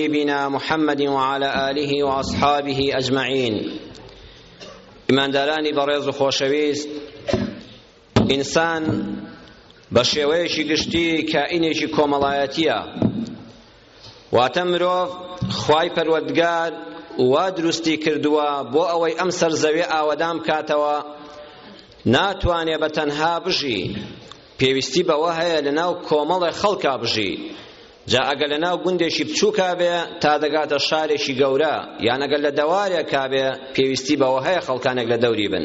نبینا محمد وعلى آله وأصحابه أجمعين ئیماندارانی بەڕێز و خۆشەویست ئینسان بە شێوەیەکی گشتی کائینێکی کۆمەڵایەتیە واتە مرۆڤ خوای پەروەردگار وا دروستی کردووە بۆ ئەوەی ئەم سەر زەوێ ئاوەدان بکاتەوە ناتوانێ بە تەنها بژی پێویستی بەوە هەیە لەناو کۆمەڵێ خەڵکا بژی جا ئەگەر لە ناو گوندێکی بچووکا بێ تا دەگاتە شارێکی گەورە یان ئەگەر لە دەوارێکا بێ پێویستی بەوە هەیە خەڵکانێک لە دەوری بن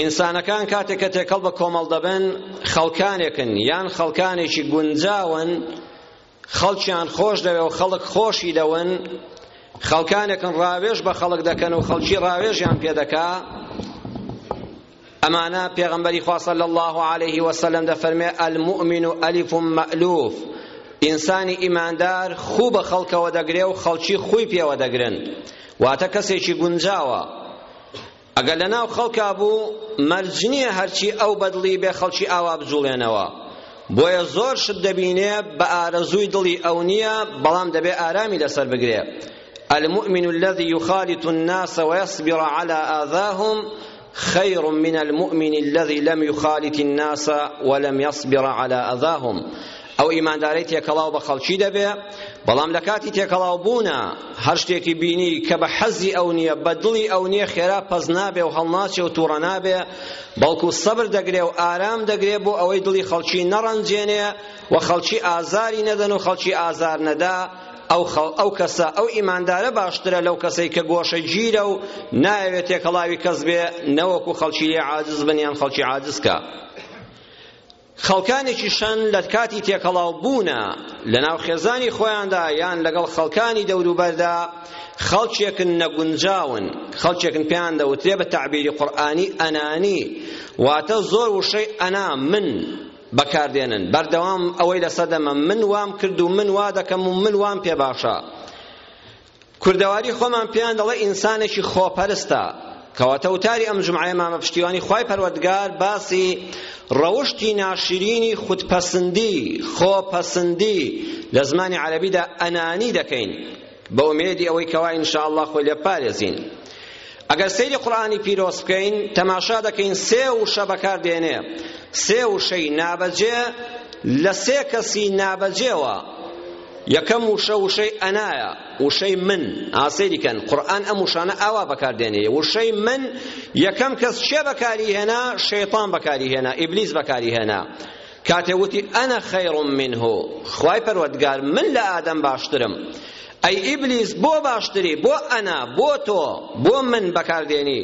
ئینسانەکان کاتێک کە تێکەڵ بە کۆمەڵ دەبن خەڵکانێکن یان خەڵکانێکی گونجاون خەڵکیان خۆش دەوێ و خەڵک خۆشی دەون خەڵکانێکن ڕاوێژ بە خەڵک دەکەن و خەڵکی ڕاوێژیان پێ دەکا ئەمانە پێغەمبەری خوا صلی الله علیه و سلم دەفەرمێ المؤمن الف مألوف ئینسانی ئیماندار خوو بە خەڵکەوە دەگرێ و خەڵکی خوی پێوە دەگرن واتە کەسێکی گونجاوە ئەگەر لەناو خەڵکا بوو مەرج نییە هەرچی ئەو بەدڵی بێ خەڵکی ئاوا بجوڵێنەوە بۆیە زۆر شت دەبینێ بە ئارەزووی دڵی ئەو نییە بەڵام دەبێ ئارامی لەسەر بگرێ المومن الذي يخالط الناس ويصبر على آذاهم خير من المؤمن الذي لم يخالط الناس ولم يصبر على أذاهم ئەو ئیماندارەی تێکەڵاو بە خەڵکی دەبێ بەڵام لە کاتی تێکەڵاو بوونە هەر شتێکی بینی کە بە حەزی ئەو نییە بە دڵی ئەو نییە خێرا پەس نابێ و هەڵناچێ و تووڕە نابێ بەڵکو سەبر دەگرێ و ئارام دەگرێ بۆ ئەوەی دڵی خەڵکی نەڕەنجێنێ و خەڵکی ئازاری نەدەن و خەڵکی ئازار نەدا ئەو کەسە ئەو ئیماندارە باشترە لەو کەسەی کە گۆشە گیرە و نایەوێت تێکەڵاوی کەس بێ نەوەکو خەڵکی لێ عاجز بن یان خەڵکی عاجز کا خەڵکانێکی شەن لە کاتی تێکەڵاو بوونە لەناو خێزانی خۆیاندا یان لەگەڵ خەڵکانی دەوروبەردا خەڵکێکن نەگونجاون خەڵکێکن پێیان دەوترێ بە تەعبیری قورئانی ئەنانی واتە زۆر وشەی ئەنا من بەکاردێنن بەردەوام ئەوەی لەسەر دەمە من وام کرد و من وا دەکەم و من وام پێ باشە کوردەواری خۆمان پێیان دەڵێ ئینسانێکی خۆپەرستە کەواتە وتاری ئەم جمعەیە مامە پشتیوانی خوای پەروەردگار باسی ڕەوشتی ناشرینی خودپەسندی خۆپەسندی لە زمانی عەرەبیدا ئەنانی دەکەین بە ئومێدی ئەوەی کەوا ان شاء اللە خۆی لێ بپارێزین ئەگەر سەیری قورئانی پیرۆز بکەین تەماشا دەکەین سێ وشە بەکار دێنێ سێ وشەی نابەجێ لە سێ کەسی نابەجێوە یەکەم وشە وشەی ئەنایە وشەی من ئاسەیری کەن قورئان ئەم وشانە ئاوا بەکار دێنێ وشەی من یەکەم کەس چێ بەکاری هێنا شەیطان بەکاری هێنا ئیبلیس بەکاری هێنا کاتێ وتی انا خیر منه خوای پەروەردگار من لە ئادەم باشترم ئەی ئیبلیس بۆ باشتری بۆ انا بۆ تۆ بۆ من بەکاردێنی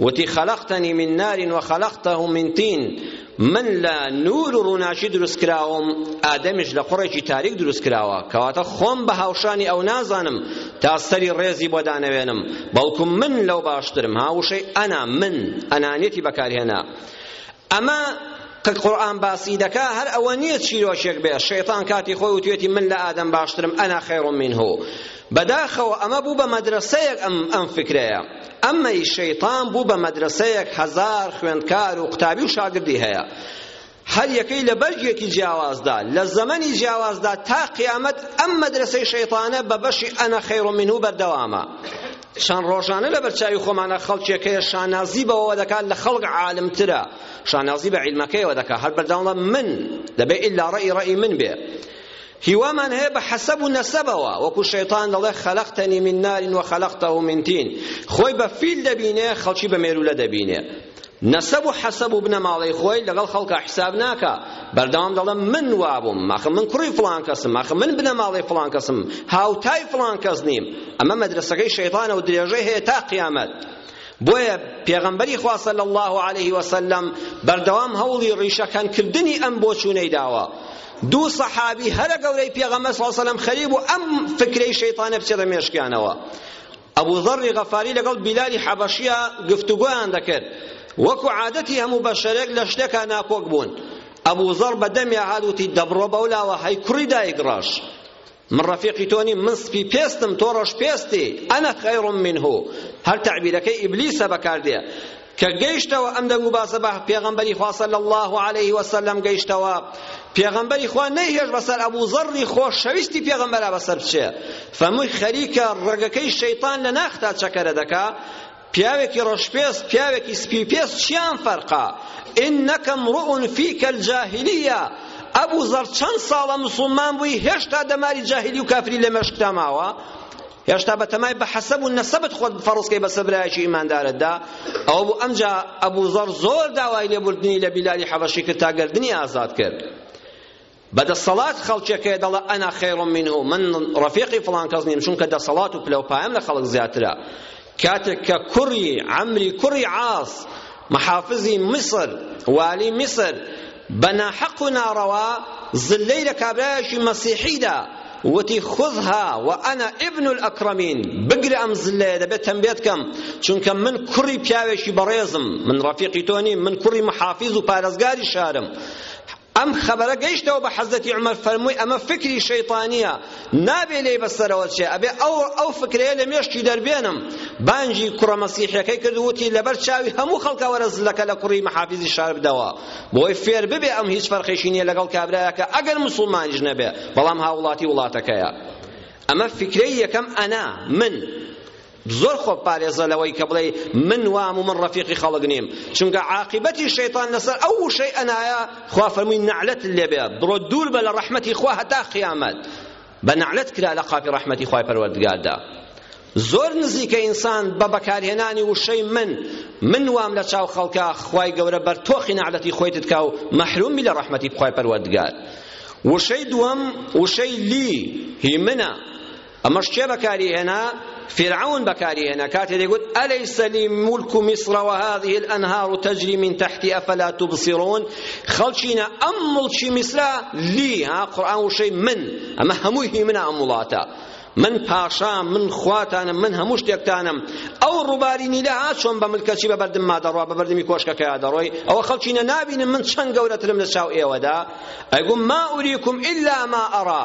وتی خلقتنی من نار و خلقته من تین من لە نور و ڕووناکی دروست کراوم ئادەمیش لە قوڕێکی تاریک دروست کراوە کەواتە خۆم بە هاوشانی ئەو نازانم تا سەری ڕێزی بۆ دانەوێنم بەڵکو من لەو باشترم هاوشەی ئەنا من ئەنانیەتی بەکارهێنا ئەمە کە قورئان باسی دەکا هەر ئەوە نیە چیرۆکێک بێ شەیتان کاتی خۆی وتوێتی من لە ئادەم باشترم انا خیر منه بەداخەوە ئەمە بوو بە مەدرسەیەک ئەم ئەم فکرەیە ئەمەی شەیتان بوو بە مەدرسەیەک هەزار خوێندکار و قوتابی و شاگردی هەیە هەر یەکەی لە بەرگێکی جیاوازدا لە زەمەنی جیاوازدا تا قیامەت ئەم مەدرسەی شەیتانە بە بەشی ئەنە خەیڕ منه بەردەوامە شان ڕۆژانە لە بەرچاوی خۆمانە خەڵکێک هەیە شانازی بەوە دەکات لە خەڵک عالمترە شانازی بە عیلمەکەیەوە دەکات هەر بەردەوامڵە من دەبێ ئیلا ڕەئی ڕەئی من بێ هیوامان هەیە بە حەسەب و نەسەبەوە وەکو شەیطان دەڵێ خەلەقتەنی من نارین و خەلەقتەهو من تین خۆی بە فیل دەبینێ خەڵکی بە مێرولە دەبینێ نەسەب و حەسەب و بنەماڵەی خۆی لەگەڵ خەڵکا حیساب ناکا بەردەوام دەڵێ من وابووم ئاخر من کوڕی فڵان کەسم ئاخر من بنەماڵەی فڵان کەسم هاوتای فڵان کەس نیم ئەمە مەدرەسەکەی شەیتانە و درێژەی هەیە تا قیامەت بۆیە پێغەمبەری خوا صلی الله علیه وسلم بەردەوام هەوڵی ڕیشەکەنکردنی ئەم بۆچوونەی داوە دوو سەحابی هەرە گەورەی پێغەمبەر صلی الله علیه وسلم خەریک بوو ئەم فکرەی شەیتانە بچێتە مێشکیانەوە ئەبو زەڕی غەفاری لەگەڵ بیلالی حەبەشیە گفتوگۆیان دەکرد وەکو عادەتی هەموو بەشەرێک لە شتێکا ناکۆک بوون ئەبو زەڕ بە دەمیا هات وتی دەبڕۆ بەولاوە هەی کوڕی دایک ڕەش من ڕەفیقی تۆنی من سپی پێستم تۆ ڕەش پێستی ئەنە خەیڕم منه هەر تەعبیرەکەی ئیبلیسە بەکاردێ کە گەیشتەوە ئەم دەنگ و باسە بە پێغەمبەری خوا صلی اللە علیه وسلم گەیشتەوە پێغەمبەری خوا نەیهێش بەسەر ئەبوو زەڕی خۆشەویستی پێغەمبەرا بەسەر بچێ فەمووی خەریکە ڕەگەکەی شەیتان لە ناختا چەکەرە دەکا پیاوێکی ڕەشپێس پیاوێکی سپی پێس چیان فەرقا ئینەکە امرؤ فیکە الجاهلیە ئەبوو زەڕ چەند ساڵە مسوڵمان بووی هێشتا دەماری جاهلی و کافری لە مێشکتا ماوە هێشتا بەتەمای بە حەسەب و نەسەبت خۆت فەڕزکەی بەسەر برایەکی ئیماندارتدا ئەوە بوو ئەمجا ئەبوو زەڕ زۆر داوای لێبوردنی لە بیلالی حەبەشی کرد تا گەردنی ئازاد کرد بەدەسەڵات خەڵکێکەیە دەڵێ ئەنا خەیڕم منه من ڕەفیقی فڵان کەس نیم چونکە دەسەڵات و پلە و پایەم لە خەڵک زیاترە کاتێک کە کوڕی عەمری کوڕی عاس محافزی میسر والی میسر بە ناحەق و ناڕەوا زللەی لە کابرایەکی مەسیحی دا وتی خذها وانا ابن الاکرمین بگرە ئەم زلەیە دەبێت تەمبێت کەم چونکە من کوڕی پیاوێکی بەڕێزم من ڕەفیقی تۆ نیم من کوڕی محافیز و پارێزگاری شارم ئەم خەبەرە گەیشتەوە بە حەزرەتی عومەر فەرمووی ئەمە فکری شەیتانیە نابێ لێی بەسەرەوە چێ ئەبێ ئەو ئەو فکرەیە لە مێشکی دەربێنم بانگی کوڕە مەسیحیەکەی کرد وتی لەبەر چاوی هەموو خەڵکە وەرە زلەکە لە کوڕی محافیزی شار بدەوە بۆی فێر ببێ ئەم هیچ فەرقێکی نییە لەگەڵ کابرایەکە ئەگەر موسڵمانیش نەبێ بەڵام هاوڵاتی وڵاتەکەیە ئەمە فکرەی یەکەم ئەنا من زۆر خۆ پارێزە لەوەی کە بڵێی من وام و من ڕەفیقی خەڵک نیم چونکە عاقبەتی شەیتان لەسەر ئەو وشەی ئەنایە خوا فەرمووی نەعلەت لێ بێ بڕۆ دوور بە لە ڕەحمەتی خوا هەتا قیامەت بە نەعلەت کرا لە قاپی ڕەحمەتی خوای پەروەردگاردا زۆر نزیکە ئینسان بە بەکارهێنانی وشەی من من وام لە چاو خەڵکە خوای گەورە بەر تۆخی نەعلەتی خۆیتت کا و مەحرومی لە ڕەحمەتی خوای پەروەردگار وشەی دووەم وشەی لی هی منە ئەمەش کێ بەکاری هێنا فرعون بەکاری هێنا کاتێ دەگوت ئەلیس لی ملک مصر و هذه الانهار تجري من تحتی افلا تبصرون خەڵچینە ئەم مڵکی میسرە لی ها قورئان وشەی من ئەمە هەمووی هی منە ئەم وڵاتە من پاشا من خواتانم من هەموو شتێکتانم ئەو ڕووباری نیلە ها چۆن بە ملکەچی بە بەردم مادەڕوا بە بەردمی کۆشکەکەیا دەڕۆی ئەوە خەڵچینە نابینم من چەند گەورەترم لە چاو ئێوەدا ئەگوم ما ئوریکم ئیلا ما ئەڕا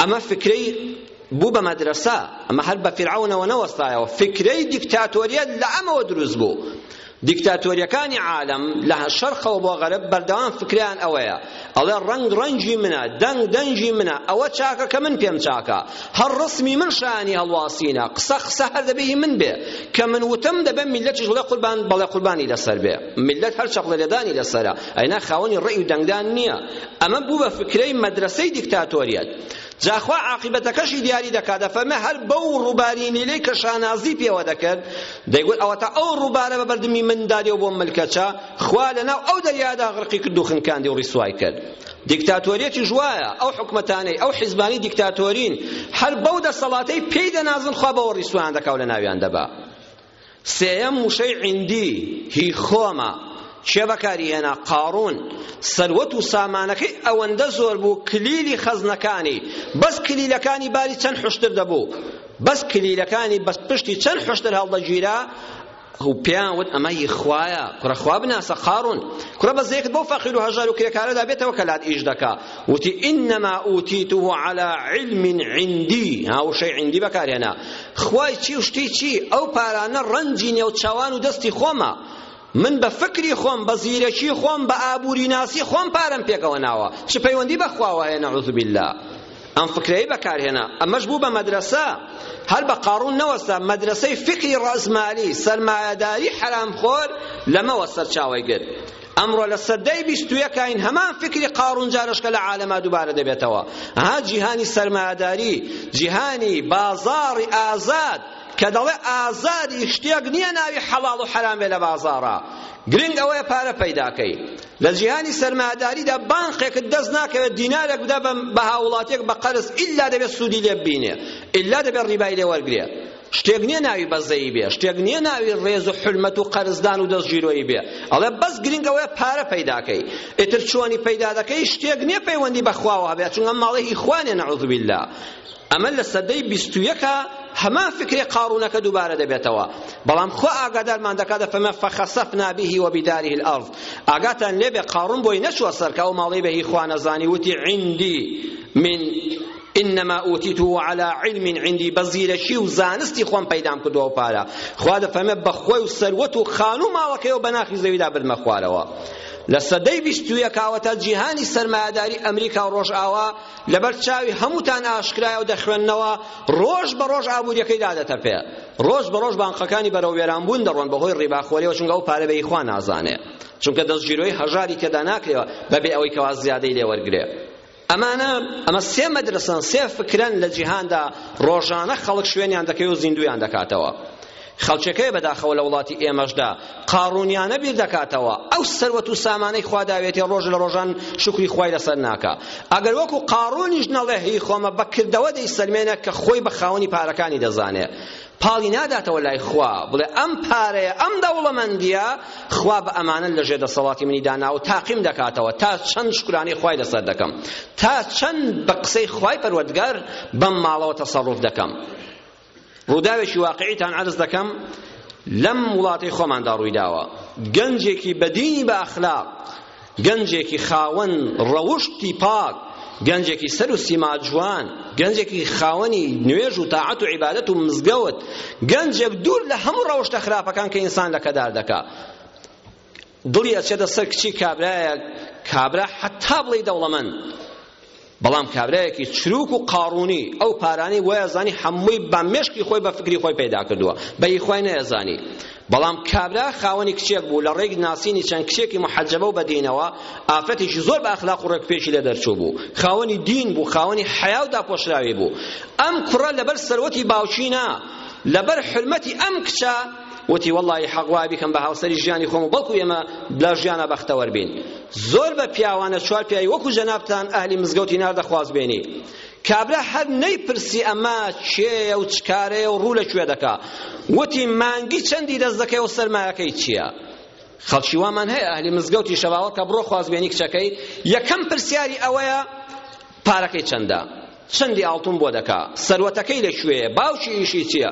ئەمە فکرەی بوو بە مەدرسە ئەمە هەر بە فیرعەونەوە نەوەستایەوە فکرەی دیکتاتۆریەت لە ئەمەوە دروست بوو دیکتاتۆریەکانی عالم لە شەرقەوە بۆ غەرب بەردەوام فکریان ئەوەیە ئەڵێ ڕەنگ ڕەنگی منە دەنگ دەنگی منە ئەوە چاکە کە من پێم چاکە هەر ڕسمی من شانی هەڵواسینە قسە قسە هەر دەبێ من بێ کە من وتم دەبێ میلەتیش بڵێ قوربان بەڵێ قوربانی لەسەر بێ میلەت هەر چەقڵە لێدانی لەسەرە ئەینا خاوەنی ڕێی و دەنگدان نییە ئەمە بوو بە فکرەی مەدرەسەی دیکتاتۆریەت جا خوا عاقیبەتەکەشی دیاری دەکات دەفەرمێ هەر بەو ڕووباری نیلەی کە شانازی پێوە دەکرد دەیگوت ئەوەتا ئەو ڕووبارە بە بەردمی من دادێ و بۆم ملکەچە خوا لەناو ئەو دەریادا غرقی کرد و خنکاندی و ڕیسوای کرد دیکتاتۆریەتی ژوایە ئەو حکومەتانەی ئەو حیزبانی دیکتاتۆرین هەر بەو دەسەڵاتەی پێی دەنازن خوا بەوە ڕیسوایان دەکا و لەناویان دەبا سێیەم وشەی عیندی، هی خۆمە، کێ بەکاری هێنا؟ قاڕوون، سەروەت و سامانەکەی ئەوەندە زۆر بوو کلیلی خەزنەکانی بەس کلیلەکانی باری چەند حوشتر دەبوو، بەس کلیلەکانی بەس پشتی چەند حوشتر هەڵدەگیرا، و پێیان وت ئەمە هی خوایە، کوڕە خوا بناسە قاڕوون، کوڕە بەس زێکت بەو فەقیر و هەژار و کرێکارەدا بێتەوە کە لات ئیش دەکا، وتی انما اوتیته علی علم عندی، ها وشەی عیندی بەکارهێنا. خوای چی و شتی چی ئەو پارانە ڕەنجی نێوچاوان و دەستی خۆمە من بە فکری خۆم بە زیرەکی خۆم بە ئابووری ناسی خۆم پارەم پێکەوە ناوە چ پەیوەندی بەخواوە هەیە نەعوذ باللە ئەم فکرەی بەکارهێنا ئەمەش بوو بە مەدرسە هەر بە قاڕون نەوەستا مەدرسەی فکری ڕازمالی سەرمایەداری حەرامخۆر لەمەوە سەرچاوەی گرت ئەمڕۆ لە سەدەی بیست و یەکاین هەمان فکری قاڕون جارەشکە لە عالەما دووبارە دەبێتەوە ها جیهانی سەرمایەداری جیهانی بازاڕی ئازاد کە دەڵێ ئازادی شتێک نییە ناوی حەڵاڵ و حەرام بێ لە بازاڕە گرنگ ئەوەیە پارە پەیداکەی لە جیهانی سەرمایەداریدا بانقێکت دەست ناکەوێت دینارێک بدا بە هاوڵاتیەک بە قەرز ئیلا دەبێت سوودی لێ ببینێ ئیلا دەبێت ڕیبای لێ وەرگرێ شتێک نییە ناوی بەزەیی بێ شتێک نییە ناوی ڕێز و حرمەت و قەرزدان و دەستگیرۆیی بێ ئەڵێ بەس گرنگ ئەوەیە پارە پەیداکەی ئیتر چۆنی پەیدا دەکەی شتێک نییە پەیوەندی بە خواوە هەبێ چونکە ماڵی هی خوانێ نەعوذ باللە ئەمە لە سەدەی بیست و یەکە هەمان فکرێ قاڕوونەکە دووبارە دەبێتەوە بەڵام خۆ ئاگادارمان دەکات دەفەرمێ فەخەسەفنا به وبداره الارض ئاگاتان لێبێ قاڕوون بۆی نەچووە سەرکە ئەو ماڵی بە هی خوا نەزانی وتی عندی من انما اوتیته علی علم عندی بە زیرەکی و زانستی خۆم پەیدام کردووە پارە خوا دەفەرمێ بە خۆی و سەروەت و خانوو ماڵەکەیەوە بە ناخی زەویدا بردمە خوارەوە لە سەدەی بیست و یەکاوەتە جیهانی سەرمایەداری ئەمریکا و ڕۆژئاوا لەبەر چاوی هەمووتان ئاشکرایە و دەخوێندنەوە ڕۆژ بە ڕۆژ ئابووریەکەی دادەتەپێ ڕۆژ بە ڕۆژ بانقەکانی بەرەو وێرانبوون دەڕۆن بەهۆی ڕیباخۆریەوە چونکە ئەو پارە بەی خوا نازانێ چونکە دەستگیرۆی هەژاری تێدا ناکرێەوە بەبێ ئەوەی کەوا زیادەی لێوەرگرێ ئەمانە ئەمە سێ مەدرەسەن سێ فکرەن لە جیهاندا ڕۆژانە خەڵک شوێنیان دەکەوێت و زیندویان دەکاتەوە خەڵکەکەی بەداخەوە لە وڵاتی ئێمەشدا قاڕونیانە بیر دەکاتەوە ئەو سەروەت و سامانەی خوا داوێتێ ڕۆژ لە ڕۆژان شکری خوای لەسەر ناکا ئەگەر وەکو قاڕونیش نەڵێ هی خۆمە بەکردەوە دەیسەلمێنە کە خۆی بە خاوەنی پارەکانی دەزانێ پاڵی ناداتەوە لای خوا بڵێ ئەم پارەیە ئەم دەوڵەمەندیە خوا بە ئەمانە لەژێر دەسەڵاتی منی داناوە و تاقیم دەکاتەوە تا چەند شکرانەی خوای لەسەر دەکەم تا چەند بە قسەی خوای پەروەردگار بەم ماڵەوە تەسەڕوف دەکەم ڕووداوێکی واقعیتان عەرز دەکەم لەم وڵاتەی خۆماندا ڕوویداوە گەنجێکی بەدینی بە ئەخلاق گەنجێکی خاوەن ڕەوشتی پاک، گەنجێکی سەر و سیما جوان، گەنجێکی خاوەنی نوێژ و تاعەت و عیبادەت و مزگەوت، گەنجێک دوور لە هەموو ڕەوشتە خراپەکان کە ئینسان لەکەدار دەکا. دڵی ئەچێتە سەر کچی کابرایەک، کابرا حەتا بڵێی دەوڵەمەند، بەڵام کابرایەکی چروک و قاڕوونی ئەو پارانەی وایەزانی هەمووی بە مێشکی خۆی بە فکری خۆی پەیدا کردووە بە ئی خوای نەیەزانی بەڵام کابرا خاوەنی کچێک بوو لە ڕێک ناسینی چەند کچێکی محەجەبە و بەدینەوە ئافرەتێکی زۆر بە ئەخلاق و ڕێکپێکی لە دەرچوو بوو خاوەنی دین بوو خاوەنی حەیا و داپۆشراوی بوو ئەم کوڕە لەبەر سەروەتی باوکی نا لەبەر حرمەتی ئەم کچە وتی وەڵڵاهی حەق وای بیکەم بە هاوسەری ژیانی خۆم و بەڵکو ئێمە بلا ژیانە بەختەوەر بین زۆر بە پیاوانە چوار پیاوی وەکو جەنابتان ئەهلی مزگەوتی ناردە خوازبێنی کابرا هەر نەیپرسی ئەمە کێیە و چکارەیە و ڕوو لە کوێ دەکا وتی مانگی چەندی دەست دەکەی و سەرمایەکەی چییە خەڵکی وامان هەیە ئەهلی مزگەوتی شەواوە کە بڕۆ خوازبێنی کچەکەی یەکەم پرسیاری ئەوەیە پارەکەی چەندە؟ چەندی ئاڵتون بۆ دەکا؟ سەروەتەکەی لە کوێیە؟ باوکی ئیشی چییە؟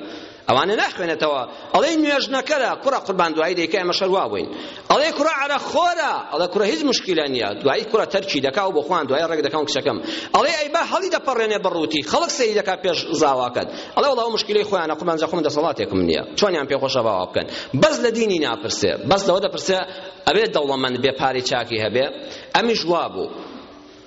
ئەوانە ناخوێنێتەوە ئەڵێ نوێژنەکەرە کوڕە قوربان دوایی دەیکە ئێمە شەروا بووین ئەڵێ کوڕە عەرە خۆرە ئەڵێ کوڕە هیچ مشکیلە نییە دوایی کوڕە تەرکی دەکا و بۆ خوان دوایی ڕێک دەکەم کچەکەم ئەڵێ ئەی با هەڵی دەپەڕێنێ بەڕووتی خەڵک سەیری دەکا پێش زاواکەت ئەڵێ وڵاو مشکیلەی خۆیانە قوربان جا خۆم دەسەڵاتێکم نییە چۆنیان پێ خۆشە باوا بکەن بەس لە دینی ناپرسێ بەس لەوە دەپرسێ ئەبێ دەوڵەمەند بێ پارەی چاکی هەبێ ئەمیش وا بوو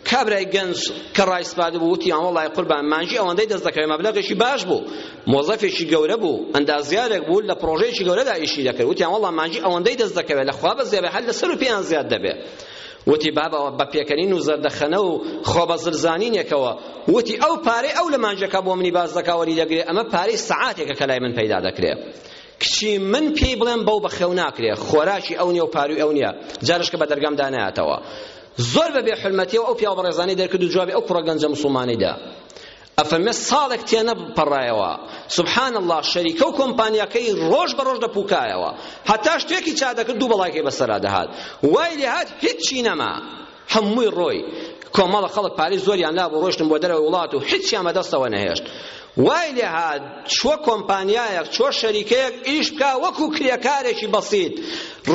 کابرای گەنج کە ڕایسپاردبوو وتی وەڵای قوربان مانگی ئەوەندەی دەست دەکەوێت مەبلەغێکی باش بوو مۆزەفێکی گەورە بوو ئەندازیارێک بوو لە پڕۆژەیەکی گەورەدا ئیشی دەکرد وتیان وەڵا مانگی ئەوەندەی دەست دەکەوێت لە خوا بەزیێ هەر لەسەر و پێیان زیاد دەبێت وتی بابا بە پێکەنین و زەردەخەنە و خۆ بە زلزانینێکەوە وتی ئەو پارەی ئەو لە مانجەکە بۆ منی باز دەکا وەری دەگرێ ئەمە پارەی سەعاتێکە کە لای من پەیدا دەکرێت کچی من پێی بڵێم بەو بەخێو ناکرێ خۆراکی ئەو نیە و پاروی ئەو نیە جارشکە بە دەرگام دانایەتەوە زۆر بە بێ حورمەتیەوە ئەو پیاو بەڕێزانەی دەرکرد و جوابی ئەو کوڕە گەنجە موسڵمانەی دا ئەفەرمێ ساڵێک تێنە پەڕایەوە سبحان الله شەریکە و کۆمپانیاکەی ڕۆژ بە ڕۆژ دەپوکایەوە هەتا شتێکی چا دەکرد دوو بەڵایکەی بەسەرا دەهات وای لێهات هیچی نەما هەمووی ڕۆی کۆمەڵە خەڵک پارەی زۆریان لابوو ڕۆشتن بۆ دەرەوەی وڵات و هیچیان بەدەستەوە نەهێشت وای لێ هات چووە کۆمپانیایەک چووە شەریکەیەک ئیش بکا وەکو کرێکارێکی بەسیت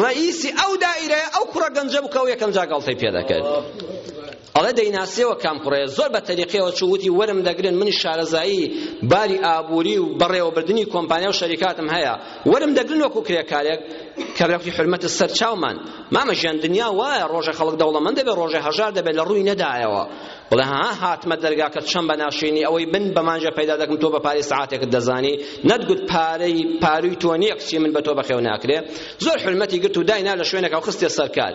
ڕەئیسی ئەو دائیرەیە ئەو کوڕە گەنجە بکە و یەکەم جا گەڵتەی پێ دەکرد ئەڵێ دەیناسیەوە کام کوڕەیە زۆر بە تەریقیەوە چوو وتی وەرم دەگرن منی شارەزایی باری ئابووری و بەڕێوەبردنی کۆمپانیا و شەریکاتم هەیە وەرم دەگرن وەکو کرێکارێک کابراکی حرمەتە سەر چاومان مامە ژیان دنیا وایە ڕۆژە خەڵک دەوڵەمەند دەبێت ڕۆژە هەژار دەبێت لە ڕووی نەدایەوە بڵێ ها هاتمە دەرگاکە چەند بە ناشرینی ئەوەی من بە مانجە پەیدا دەکەم تۆ بە پارەی سەعاتێکت دەزانی نەتگوت پارەی پاروی تۆ نییە کچی من بە تۆ بەخێو ناکرێ زۆر حرمەتی گرت و داینا لە شوێنێکا و خستێ سەرکار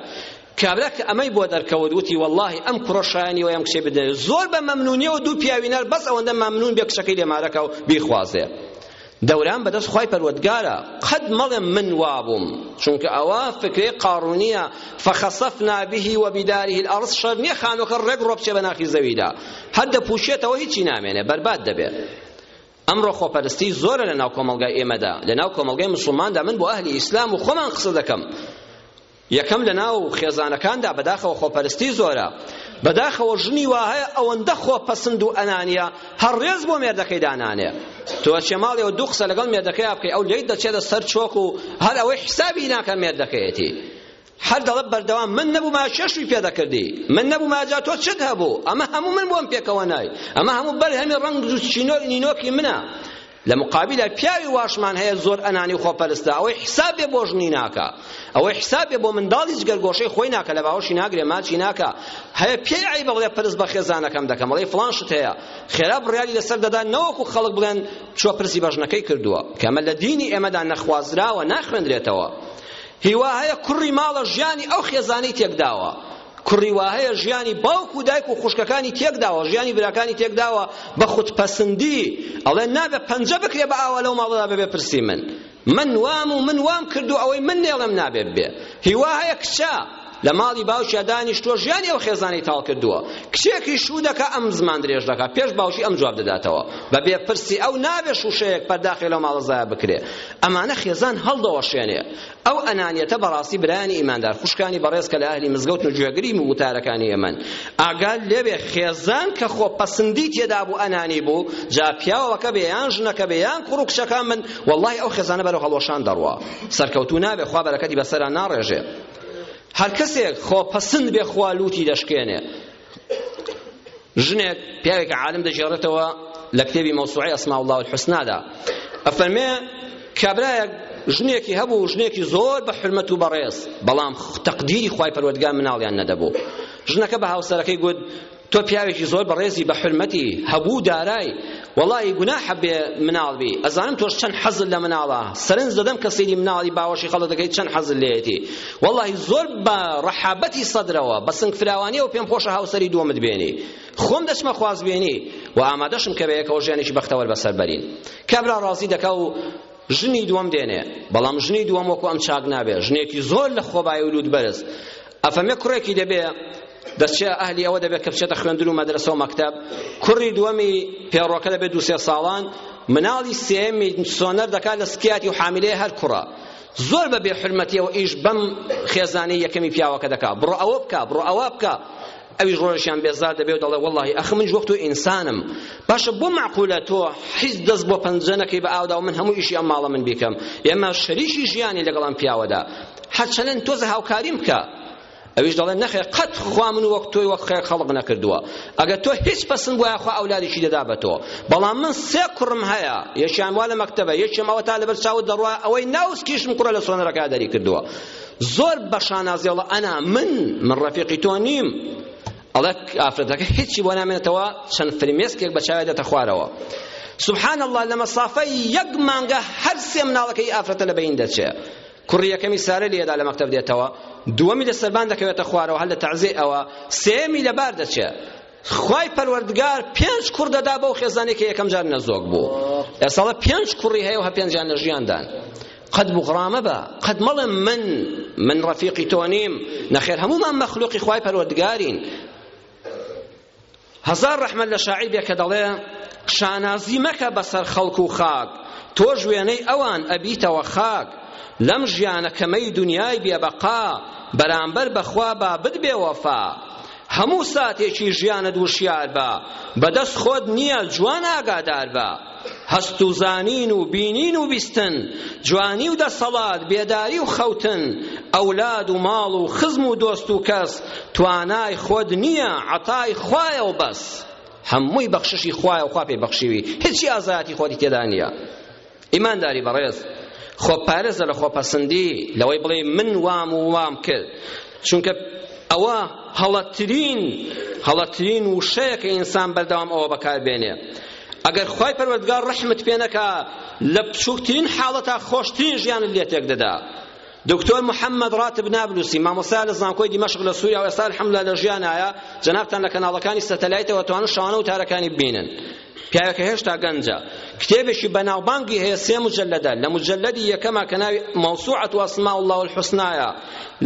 کابرا کە ئەمەی بۆ دەرکەوت وتی واللهی ئەم کوڕە شایانی وەیەم کچێ بدەێ زۆر بە مەمنونیەوە دوو پیاوینار بەس ئەوەندە مەمنون بێ کچەکەی لێمارەکە و بیخوازێ دەوران بەدەست خوای پەروەردگارە قەت مەڵێ من وابووم چونکە ئەوە فکرەی قاڕونیە فخسفنا به وبداره الارض شەر نیە خانوەکە ڕێک ڕۆبچێ بە ناخی زەویدا هەر دەپوشێتەوە هیچی نامێنێ بەرباد دەبێت ئەمڕۆ خۆپەرستی زۆرە لەناو کۆمەڵگای ئێمەدا لەناو کۆمەڵگای مسلماندا من بۆ ئەهلی ئیسلام و خۆمان قسە دەکەم یەکەم لەناو خێزانەکاندا بەداخەوە خۆپەرستی زۆرە بەداخەوە ژنی واهەیە ئەوەندە خۆ پەسند و ئەنانیە هەر ڕێز بۆ مێردەکەی دانانێ تۆ ئەچێ ماڵێەوە دوو قسە لەگەڵ مێردەکەی بکەی ئەو لێیت دەچێتە سەر چۆک و هەر ئەوەی حسابی ناکە مێردەکەیەتی هەر دەڵە بەردەوام من نەبوو ما چێشوی پێ دەکردی من نەبوو ماجا تۆ چت هەبوو ئەمە هەموو من بۆم پێکەوە نای ئەمە هەموو بەرهەمی ڕەنگ چینۆ نینۆکی منە لە مقابیلا پیاوی واشمان هەیە زۆر ئەنانی و خۆپەرستە ئەوەی حسابێ بۆ ژنی ناکا ئەوەی حسابێ بۆ منداڵی جگەر گۆشەی خۆی ناکە لە باوەشی ناگرێ ماچی ناکا هەیە پێ عیبە بڵێ پرس بە خێزانەکەم دەکەم بڵێ فڵان شت هەیە خێرا بڕیاری لەسەر دەدا نەوەکو خەڵک بڵێن چوە پرسی بە ژنەکەی کردووە کەمە لە دینی ئێمەدا نەخوازراوە ناخوێندرێتەوە هیوا هەیە کوڕی ماڵە ژیانی ئەو خێزانی تێکداوە کوڕی واهەیە ژیانی باوک و دایک و خوشکەکانی تێکداوە ژیانی براکانی تێکداوە بە خودپەسندی ئەڵێن نابێ پەنجە بکرێ بە ئاوا لەو ماڵەدا بەبێ پرسی من من وام و من وام کرد و ئەوەی من نێڵم نابێ بێ هیوا هەیە کچە لە ماڵی باوکیا دانیشتووە ژیانی ئەو خێزانەی تاڵ کردووە کچێکی شوو دەکا ئەم زمان درێژ دەکا پێش باوکی ئەم جواب دەداتەوە بە بێ پرسی ئەو نابێ شوشەیەک پەرداخی لەو ماڵە زایە بکرێ ئەمانە خێزان هەڵدەوەشێنێ ئەو ئەنانیەتە بەڕاستی برایانی ئیماندار خوشکانی بەڕێز کە لە ئەهلی مزگەوتن و گوێگری ووتارەکانی ئێمەن ئاگات لێبێ خێزان کە خۆ پەسندی تێدا بوو ئەنانی بوو جا پیاوەکە بێ یان ژنەکە بێ یان کوڕ و کچەکان بن وەڵڵاهی ئەو خێزانە بەرەو هەڵوەشان دەڕوا سەرکەوتوو نابێ خوا بەرەکەتی بەسەرا ناڕێژێ هەر کەسێک خۆ پەسند بێ خوا لووتی دەشکێنێ ژنێک پیاوێکی عالم دەژێڕێتەوە لە کتێبی مەوسوعی ئەسما الله الحسنادا ئەفەرمێ کابرایەک ژنێکی هەبوو ژنێکی زۆر بە حرمەت و بەڕێز بەڵام تەقدیری خوای پەروەردگار مناڵیان نەدەبوو ژنەکە بە هاوسەرەکەی گوت تۆ پیاوێکی زۆر بەڕێزی بە حرمەتی هەبوو دارای وەڵاهی گوناحە بێ مناڵ بی ئەزانم تۆش چەند حەزت لە مناڵە سەرنج دەدەم کە سەیری مناڵی باوەشی خەڵک دەکەی چەند حەزت لێیەتی وەڵاهی زۆر بە ڕەحابەتی سەدرەوە بە سنگ فراوانیەوە پێم خۆشە هاوسەری دووەمت بێنی خۆم دەچمە خوازبێنی و ئامادەشم کە بەیەکەوە ژیانێکی بەختەوەر بەسەر بەرین کابرا ڕازی دەکا و ژنی دووەم دێنێ بەڵام ژنی دووەم وەکو ئەم چاک نابێ ژنێکی زۆر لە خۆبایی و لوت بەرز ئەفەمێ کوڕێکی دەبێ دەچێ ئەهلی ئەوە دەبێت کە بچێتە خوێندن و مەدرسە و مەکتەب کوڕی دووەمی پێڕۆکە دەبێت دوو سێ ساڵان مناڵی سێمی سۆنەر دەکات لە سکیاتی و حامیلەیە هەر کوڕە زۆر بە بێحرمەتیەوە ئیش بەم خێزانی یەکەمی پیاوەکە دەکا بڕۆ ئەوە بکە بڕۆ ئەوە بکە ئەویش ڕۆژێکیان بێزار دەبێ و دەڵێ وەڵڵاهی ئەخ منیش وەک تۆ ئینسانم باشە بۆ مەعقولە تۆ حیز دەست بۆ پەنجە نەکەی بە ئاودا و من هەموو ئیشی ئەم ماڵە من بیکەم ئێمە شەریکی ژیانی لەگەڵ ئەم پیاوەدا هەرچەندن تۆزە هاوکاریم بکە ئەویش دەڵێ نەخێر قەت خوا من وەک تۆی وەک خێر خەڵق نەکردووە ئەگە تۆ هیچ پەسند بوایە خوا ئەولادیشی دەدا بە تۆ بەڵام من سێ کوڕم هەیە یەکیان وا لە مەکتەبە یەکیان ئەوە تا لەبەر چاوت دەڕوا ئەوەی ناوسکیشم کوڕە لە سۆنەرەکە دەری کردووە زۆر بە شانازی ئەڵێ ئەنا من من ڕەفیقی تۆ نیم ئەڵێ ئافرەتەکە هیچی بۆ نامێنێتەوە چەند فرمێسکێک بە چاوێ دێتە خوارەوە سبحان الله لە مەسافەی یەک مانگە هەر سێ مناڵەکەی ئافرەتە لە بەین دەچێ کوڕی یەکەمی سارە لێدا لە مەکتەب دێتەوە دووەمی لە سەربان دەکەوێتە خوارەوە هەر لە تەعزێ ئەوە سێمی لەبار دەچێ خوای پەروەردگار پێنج کوڕ دەدا بەو خێزانێک کە یەکەم جار نەزۆک بوو ئێساڵە پێنج کوڕی هەیە و هە پێنجیان لە ژیاندان قەت بوغڕامە بە قەت مەڵێ من من ڕەفیقی تۆ نیم نەخێر هەمومان مەخلوقی خوای پەروەردگارین هەزار ڕەحمەت لە شاعیر بێ کە دەڵێ شانازی مەکە بەسەر خەڵک و خاک تۆش وێنەی ئەوان ئەبیتەوە خاک لەم ژیانە کەمەی دنیای بێبەقا بەرامبەر بەخوا بابت بێوەفا هەموو ساتێکی ژیانت وشیار بە بەدەست خۆت نییە جوان ئاگادار بە هەست و زانین و بینین و بیستن جوانی و دەسەڵات بێداری و خەوتن ئەولاد و ماڵ و خزم و دۆست و کەس توانای خۆت نییە عەتای خوایە و بەس هەمووی بەخششی خوایە و خوا پێی بەخشیوی هیچی ئازایەتی خۆتی تێدا نییە ئیمانداری بەڕێز خۆپارێزە لە خۆپەسندی لەوەی بڵێ من وام و وام کرد چونکە ئەوە هەڵەترین هەڵەترین وشەیە کە ئینسان بەردەوام ئەوە بەکاربێنێ ئەگەر خی پەروەردگار ڕحمت پێ نەکا لە بچووکترین حاڵەتا خۆشترین ژیانت لێ تێک دەدا دکتۆر محەمەد ڕاتب نابلوسی مامۆستایە لە زانکۆی دیمەشق لە سووریا و ئێستا الحمدللە لە ژیانایە جەنابتان لە کەناڵەکانی سەتەلایتەوە توانن شەوانە وتارەکانی ببینن پیاوێکە هێشتا گەنجە کتێبێکی بەناوبانگی هەیە سێ مجلدە لە مجلدی یەکەمە کە ناوی موسوعەت و اسماء الله الحسنایە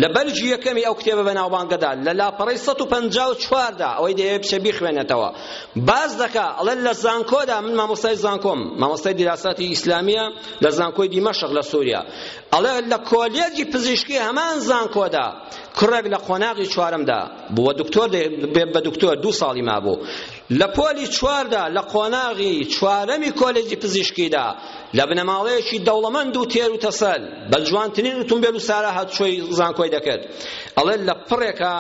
لە بەرگی یەکەمی ئەو کتێبە بەناوبانگەدا لە لاپەڕەی 154 دا ئەوەی دەیەوێ بچە بیخوێنێتەوە باز دەکا ئەڵێ لە زانکۆدا من مامۆستای زانکۆم مامۆستای دیراساتی ئیسلامیە لە زانکۆی دیمەشق لە سووریا ئەڵێ لە کۆلێجی پزیشکی هەمان زانکۆدا کوڕێک لە قۆناغی چوارمدا بووە دکتۆر بە دکتۆر دوو ساڵی مابوو لە پۆلی چواردا لە قۆناغی چوارەمی کۆلێجی پزیشکیدا لە بنەماڵەیەکی دەوڵەمەند و تێر و تەسەل بە جوانترین ئوتومبێل و سارا هاتچۆی زانکۆی دەکرد ئەڵێ لە پڕێکە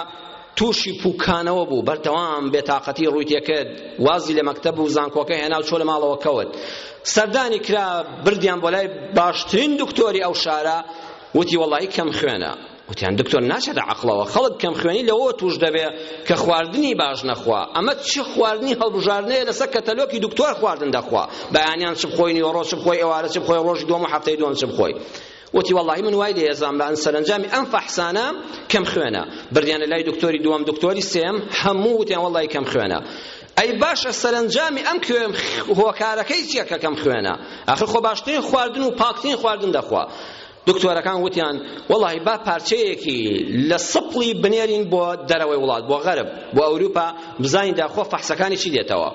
تووشی پووکانەوە بوو، بەردەوام بێتاقەتی ڕووی تێ کرد، وازی لە مەکتەب و زانکۆکە هێنا و چووە لە ماڵەوە کەوت. سەردانی کرا، بردیان بۆ لای باشترین دکتۆری ئەو شارە، وتی وەڵاهی کەم خوێنە. وتیان دکتۆر ناچێتە عەقڵەوە، خەڵک کەم خوێنی لەوەوە تووش دەبێ کە خواردنی باش نەخوا، ئەمە چ خواردنی هەڵبژاردنەیە لەسەر کەتەلۆکی دکتۆر خواردن دەخوا، بەیانیان چ بخۆی، نیوەڕۆ چ بخۆی، ئێوارە چ بخۆی، ڕۆژی دووەم و هەفتەی دووەم چ بخۆی. وتی وەڵاهی من وای لێیەزان بە سەرەنجامی ئەم فەحسانە کەم خوێنە بردیانە لای دکتۆری دووەم دکتۆری سێم هەموو وتیان وەڵاهی کەم خوێنە ئەی باشە سەرەنجامی ئەم کوێم هۆکارەکەی چییە کە کەم خوێنە ئاخر خۆ باشترین خواردن و پاکترین خواردن دەخوا دکتۆرەکان وتیان وەڵی با پارچەیەکی لە سپڵی بنێرین بۆ دەرەوەی وڵات بۆ غەرب بۆ ئەوروپا بزانین داخۆ فەحسەکانی چی دێتەوە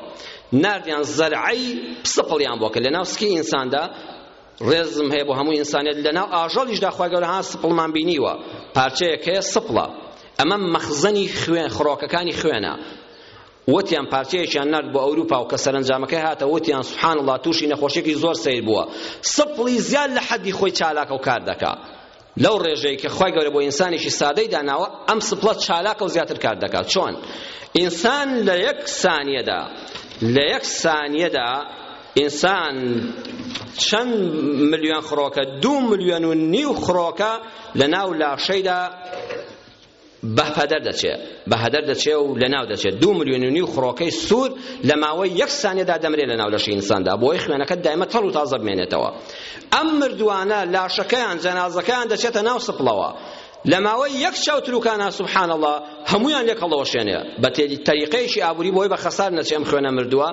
ناردیان زەرعەی سپڵیان بۆ کە لەناو سکی ئینساندا ڕێزم هەیە بۆ هەموو ئینسانیت لەناو ئاژەڵیشدا خوای گەورە ها سپڵمان بینیوە پارچەیەک هەیە سپڵە ئەمە مەخزەنی خوێن خڕۆکەکانی خوێنە وتیان پارچەیەکیان نرد بۆ ئەوروپا و کە سەرنجامەکەی هاتە وتیان سبحان الله تووشی نەخۆشیێکی زۆر سیر بووە سپڵی زیاد لە حەدی خۆی چالاکە و کار دەکا لەو ڕێژەی کە خوای گەورە بۆ ئینسانێکی سادەی داناوە ئەم سپڵە چالاکە و زیاتر کار دەکات چۆن ئینسان لە یەک سانیەدا لە یەک سانیەدا ئینسان چەند ملیۆن خڕۆکە دوو ملیۆن و نیو خڕۆکە لە ناو لاشەیدا بەهەدەر دەچێ بەهەدەر دەچێ و لەناو دەچێت دوو ملیۆن و نیو خڕۆکەی سوور لە ماوەی یەک سانێدا دەمرێ لەناو لەشی ئینساندا بۆی خوێنەکە دایمە تەڵ و تازە بمێنێتەوە ئەم مردوانە لاشەکەیان جەنازەکەیان دەچێتە ناو سپڵەوە لە ماوەی یەک چاو تروکانە سبحان الله هەمویان لێک هەڵەوەشێنێ بە تەریقەیەکی ئابووری بۆی بە خەسار نەچێم خوێنە مردووە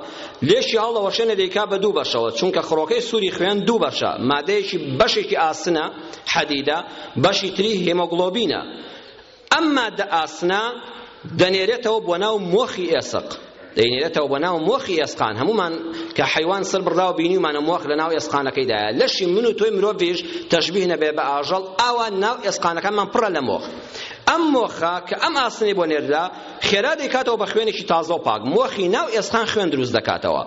لێشی هەڵەوەشێنە دەیکا بە دوو بەشەوە چونکە خڕۆکەی سووری خوێن دوو بەشە مادەیەکی بەشێکی ئاسنە حەدیدە بەشی تری هێمۆگڵۆبینە ئەم ماددە ئاسنە دەنێرێتەوە بۆ ناو مۆخی ئێسق دەینێرێتەوە بۆ ناو مۆخی ئێسقان هەمومان کە حیوان سەر بڕاو بینیمانە مۆخ لە ناو ئێسقانەکەیدایە لەشی من و تۆی مرۆڤیش تەشبیه نەبێ بە ئاژەڵ ئاوا ناو ئێسقانەکانمان پڕە لە مۆخ ئەم مۆخە کە ئەم ئاسنی بۆ نێردا خێرا دەیکاتەوە بە خوێنێکی تازە و پاک مۆخی ناو ئێسقان خوێن دروست دەکاتەوە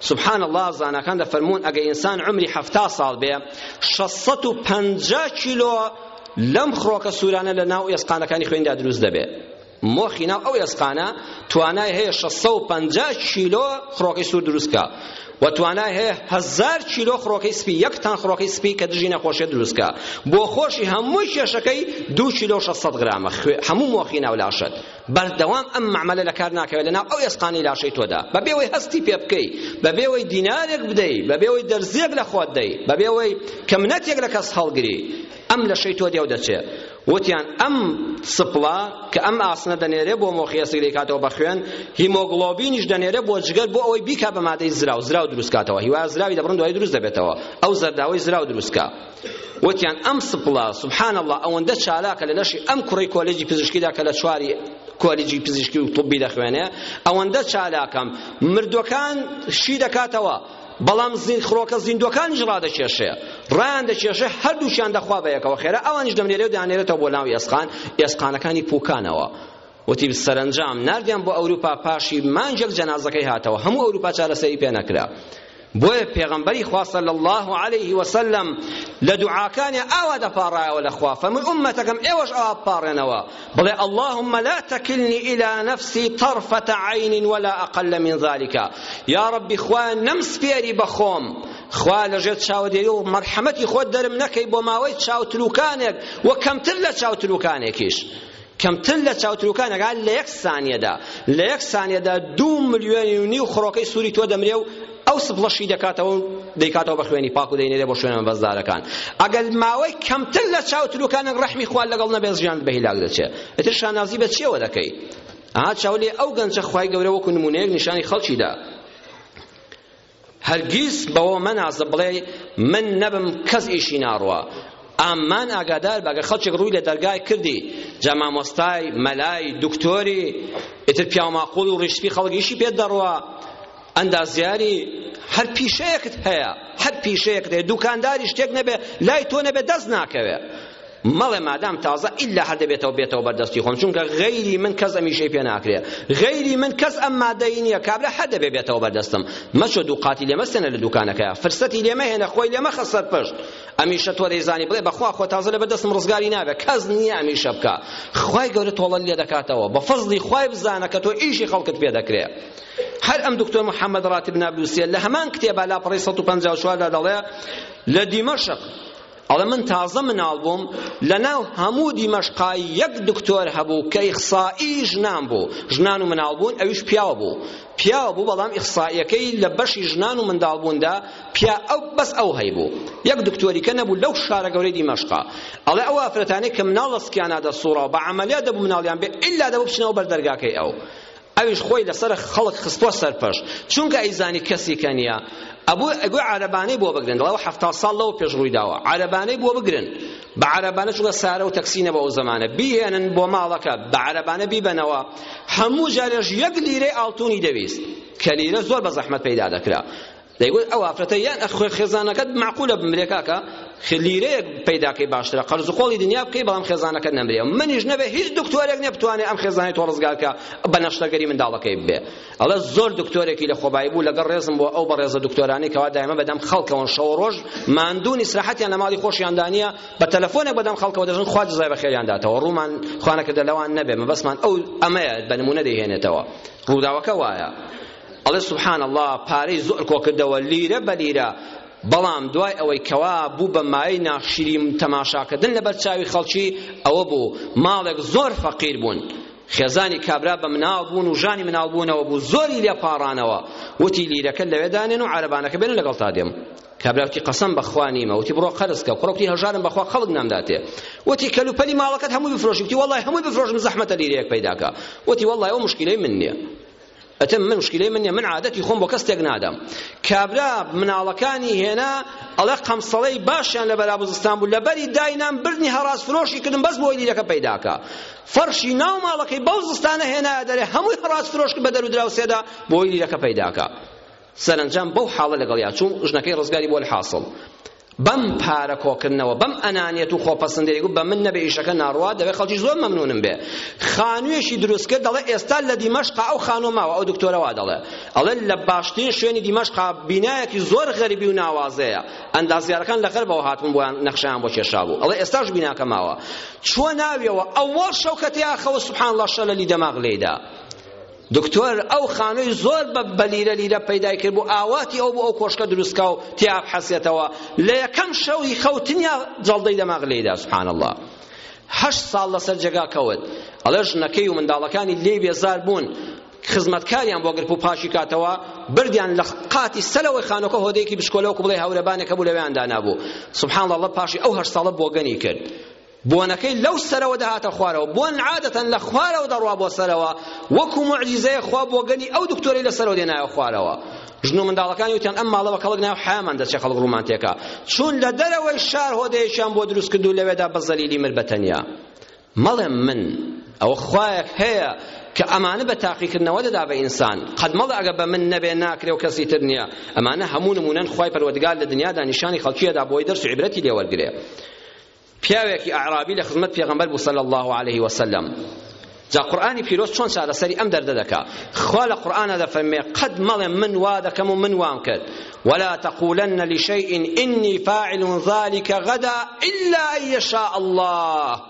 سبحان اللە زاناکان دەفەرموون ئەگەر ئینسان عەمری حەفتا ساڵ بێ شەش سەد و پەنجا کیلۆ لەم خڕۆکە سوورانە لە ناو ئێسقانەکانی خوێندا دروست دەبێ مۆخی ناو ئەو ئێسقانە توانای هەیە شەش سەد و پەنجا کیلۆ خڕۆکەی سوور دروست بکا و توانای هەیە هەزار کیلۆ خڕۆکەی سپی یەک تان خڕۆکەی سپی کە دژی نەخۆشیە دروست بکا بۆ خۆشی هەموو کێشەکەی دوو کیلۆ و شەش سەد غرامە هەموو مۆخی ناو لاشەت بەردەوام ئەم مەعمەلە لەکار ناکەوێت لەناو ئەو ئێسقانەی لاشەی تۆدا بەبێ ئەوەی هەستی پێ بکەی بەبێ ئەوەی دینارێک بدەی بەبێ ئەوەی دەرزیەک لە خۆت دەی بەبێ ئەوەی کە منەتێک لە کەس هەڵگری ئەم لەشەی تۆ دێو دەچێت وتیان ئەم سپڵە کە ئەم ئاسنە دەنێرێ بۆ مۆخیەسک دەیکاتەوە بە خوێن هیمۆگڵۆبینیش دەنێرێ بۆ جگەر بۆ ئەوەی بیکا بە مادەی زراو زراو دروستکاتەوە هیوا زراوی دەبڕن دوای دروست دەبێتەوە ئەو زەرداوەی زراو دروستکە وتیان ئەم سپڵە سبحان الله ئەوەندە چالاکە لە لەشی ئەم کوڕی کۆلێجی پزیشکیدا کە لە چواری کۆلێجی پزیشکی و طبی دەخوێنێ ئەوەندە چالاکەم مردوەکان شی دەکاتەوە بەڵام زین خڕۆکە زیندوەکانیش ڕادەکێشێ ڕایان دەکێشێ هەردووشیان دەخوا بە یەکەوە خێرا ئەوانیش دەمنێرێ و دانێرێتەوە بۆ ناوی ئێسقان ئێسقانەکانی پوکانەوە وتی سەرەنجام ناردیان بۆ ئەوروپا پاشی مانگێک جەنازەکەی هاتەوە هەموو ئەوروپا چارەسەری پێ نەکرا بۆیە پێغەمبەری خوا صلی الله علیه وسلم لە دوعاکانی ئاوا دەپاڕایەوە لە خوا فەرمووی ئوممەتەکەم ئێوەش ئاوا بپاڕێنەوە بڵێ اللهم لا تکلنی الى نفسی طرفة عین ولا اقل من ذلك یا ربی خوا نەم سپێری بەخۆم خوا لەژێر چاودێری و مەرحەمەتی خۆت دەرم نەکەی بۆ ماوەی چاوتروکانێک و کەمتر لە چاوتروکانێکیش کەمتر لە چاوتروکانەکە لە یەک سانیەدا لە یەک سانیەدا دوو ملیۆنی و نیو خڕۆکەی سووری تۆ دەمرێ و ئەو سپڵەشی دەکاتەوە و دەیکاتەوە بە خوێنی پاک و دەینێرێ بۆ شوێنە مەبەستدارەکان ئەگەر ماوەی کەمتر لە چاوتروکانێک ڕەحمی خوار لەگەڵ نەبێت ژیان بە هیلاک دەچێت ئیتر شانازی بە چیەوە دەکەی ئەها چاولێ ئەو گەنجە خوای گەورە وەکو نمونەیەک نیشانی خەڵکی دا هەرگیز بەوە مەنازە بڵێ من نەبم کەس ئیشی ناڕوا ئامان ئاگادار بە گەر خەڵکێک ڕووی لە دەرگای کردی جا مامۆستای مەلای دکتۆری ئیتر پیاوماقول و ڕیشفی خەڵکیشی پێ دەڕوا ئەندازیاری هەر پیشەیەکت هەیە هەر پیشەیەکت هەیە دوکانداری شتێک نەبێ لای تۆ نەبێ دەست ناکەوێ مەڵێ مادام تازە ئیلا هەر دەبێتەوە بێتەوە بەردەستی خۆم چونکە غەیری من کەس ئەم ئیشەی پێ ناکرێ غەیری من کەس ئەم مادەی نییە کابرا هەر دەبێ بێتەوە بەردەستم مەچۆ دوو قاتی لێ مەستێنە لە دوکانەکەیا فرسەتی لێ مەهێنە خۆی لێ مەخە سەر پشت ئەمیشە تۆ دەیزانی بڵێ بەخوا خۆ تازە لە بەردەستم ڕزگاری نابێ کەس نییە ئەمیشە بکە خوای گەورە تۆڵە لێ دەکاتەوە بە فەزڵی خوای بزانە کە تۆ ئیشی خەڵکت پێ دەکرێ هەر ئەم دکتۆر محەممەد ڕاتب نابلوسیە لە هەمان کتێبە لاپەڕی 154 دا دەڵێ لە دیمەشق ئەڵێ من تازە مناڵ بووم لەناو هەموو دیمەشقا یەک دکتۆر هەبوو کە ئیخسائی ژنان بوو ژنان و مناڵ بوون ئەویش پیاو بوو پیاو بوو بەڵام ئیخسائیەکەی لە بەشی ژنان و منداڵ بووندا پیا ئەو بەس ئەو هەیبوو یەک دکتۆری کە نەبوو لەو شارە گەورەی دیمەشقا ئەڵێ ئەو ئافرەتانەی کە مناڵ لە سکیانا دەسوڕا و بە عەمەلیا دەبوو مناڵیان بێ ئیلا دەبوو بچنەوە بەر دەرگاکەی ئەو ئەویش خۆی لەسەر خەڵک خستوە سەرپەش چونکە ئەیزانی کەسی کە نیە ئەبوو ئەگوی عەرەبانەی بۆ بگرن دەڵێ حەفتا ساڵ لەوە پێش ڕووی داوە عەرەبانەی بۆ بگرن بە عەرەبانە چونکە سارە و تەکسی نەبوو ئەو زەمانە بیهێنن بۆ ماڵەکە بە عەرەبانە بیبەنەوە هەموو جارێش یەک لیرەی ئاڵتونی دەویست کە لیرە زۆر بە زەحمەت پەیدا دەکرا دەیگوت ئەو ئافرەتە یان خێزانەکەت معقولە بمرێ کاکە لیرەیەک پەیداکەی باشترە قەرز و قۆڵی دنیا بکەی بەڵام خێزانەکەت نەمرێ منیش نەبێ هیچ دکتۆرێک نیە بتوانێ ئەم خێزانەی تۆ ڕزگار بکا بە نەشتەرگەری منداڵەکەی ببێ ئەڵێ زۆر دکتۆرێکی لە خۆبایی بوو لەگەڵ ڕێزم بۆ ئەو بەڕێزە دکتۆرانی کەوا دایمە بەدەم خەڵکەوەن شەو ڕۆژ ماندوون ئیسراحەتیان لە ماڵی خۆشیان دانیە بە تەلەفۆنێک بەدەم خەڵکەوە دەژن خوا جزای بەخێریان داتەوە ڕوومان خوانەکردە لەوان نەبێ مەبەستمان ئەو ئەمەیە بە نمونە دەیهێنێتەوە ڕووداوەکە وایە ئەڵێ سبحان اللە پارەی زۆر کۆکردەوە لیرە بە لیرە بەڵام دوای ئەوەی کەوا بوو بە مایەی ناشرین تەماشاکردن لەبەر چاوی خەڵکی ئەوە بوو ماڵێک زۆر فەقیر بوون خێزانی کابرا بە مناڵ بوون و ژانی مناڵ بوونەوە بوو زۆری لێ پاڕانەوە وتی لیرەکە لەوێ دانێن و عەرەبانەکە بێنە لەگەڵ تا دێم کابراوتی قەسەم بەخوا نیمە وتی بڕۆ قەرزکە کوڕەکتی هەژارم بەخوا خەڵک نامداتێ وتی کەلوپەلی ماڵەکەت هەمووی بفرۆشی وتی وەڵڵای هەمووی بفرۆشم زەحمەتە لیرەیەک پەیداکە وتی وەڵڵای ئەو مشکیلەی من نییە ئەتم من مشکلەی من نیە من عادەتی خۆم بۆ کەس تێک نادەم کابرا مناڵەکانی هێنا ئەڵێ قەمسەڵەی باشیان لە بەرابزستان بوو لەبەری داینان بردنی هەڕاز فرۆشی کردن بەس بۆی لیرەکە پەیداکە فەرشی ناو ماڵەکەی بەو زستانە هێنایە دەرێ هەمووی هەڕاز فرۆش کرد بە دەرو دراوسێدا بۆی لیرەکە پەیداکە سەرەنجام بەو حاڵە لەگەڵ یا چوو ژنەکەی ڕزگاری بۆ الحاصل بەم پارە کۆکردنەوە بەم ئەنانیەت و خۆپەسندێری گوت بە من نەبێ ئیشەکە ناڕوا دەبێ خەڵکی زۆر مەمنونم بێ خانوویەکی دروست کرد دەڵێ ئێستا لە دیمەشقا ئەو خانوە ماوە ئەو دکتۆرەوا دەڵێ ئەڵێ لە باشترین شوێنی دیمەشقا بینایەکی زۆر غەریبی و ناوازەیە ئەندازیارەکان لە غەربەوە هاتون بۆیان نەخشیان بۆ کێشا بوو ئەڵێ ئێستاش بیناکە ماوە چووە ناویەوە ئەوەڵ شەوکەتیا خەوە سبحان الله شەلەلی دەماغ لێیدا دکتۆر ئەو خانوی زۆر بە بە لیرە لیرە پەیدای کرد بوو ئاواتی ئەو بۆ ئەو کۆشکە دروست کا و تیا بحەسێتەوە لە یەکەم شەوی خەوتنیا جەڵدەی دەماغ لێیدا سبحان الله هەشت ساڵ لەسەر جێگا کەوت ئەڵێ ژنەکەی و منداڵەکانی لێی بێزار بوون خزمەتکاریان بۆ گرپ و پاشی کاتەوە بردیان لە قاتی سەرەوەی خانۆکە هۆدەیەکی بچکۆلەوە کو بڵێ هەورەبانێکە بوو لەوێیان دانابوو سبحان الله پاشی ئەو هەشت ساڵە بۆگەنی کرد بۆنەکەی لەو سەرەوە دەهاتە خوارەوە بۆن عادەتەن لە خوارەوە دەڕوا بۆ سەرەوە وەکو موعجیزەیە خوا بۆگەنی ئەو دکتۆرەی لە سەرەوە دێنایە خوارەوە ژن و منداڵەکانی وتیان ئەم ماڵە بە کەڵک نایە حەیامان دەچێ خەڵک ڕوومان تێکا چوون لە دەرەوەی شار هۆدەیەکیان بۆ دروست کرد و لەوێدا بە زەلیلی مر بە تەنیا مەڵێم من ئەوە خوایەک هەیە کە ئەمانە بە تاقیکردنەوە دەدا بە ئینسان قەد مەڵە ئەگە بە من نەبێ ناکرێ و کەسی تر نییە ئەمانە هەموو نمونەن خوای پەروەردگار لە دنیادا نیشانی خەڵکیەدا بۆی دەرس و عیبرەتی لێوەرگرێ پیاوێکی ئەعرابی لە خزمەت پێغەمبەر بوو صلی الله علیه وسلم جا قورآانی پیرۆز چۆن چارەسەری ئەم دەردە دەکا خوا لە قورآانە دەفەرمێ قەت مەڵێ من وا دەکەم و من وام کرد ولا تقولن لشيء إني فاعل ذلك غدا إلا أن يشاء الله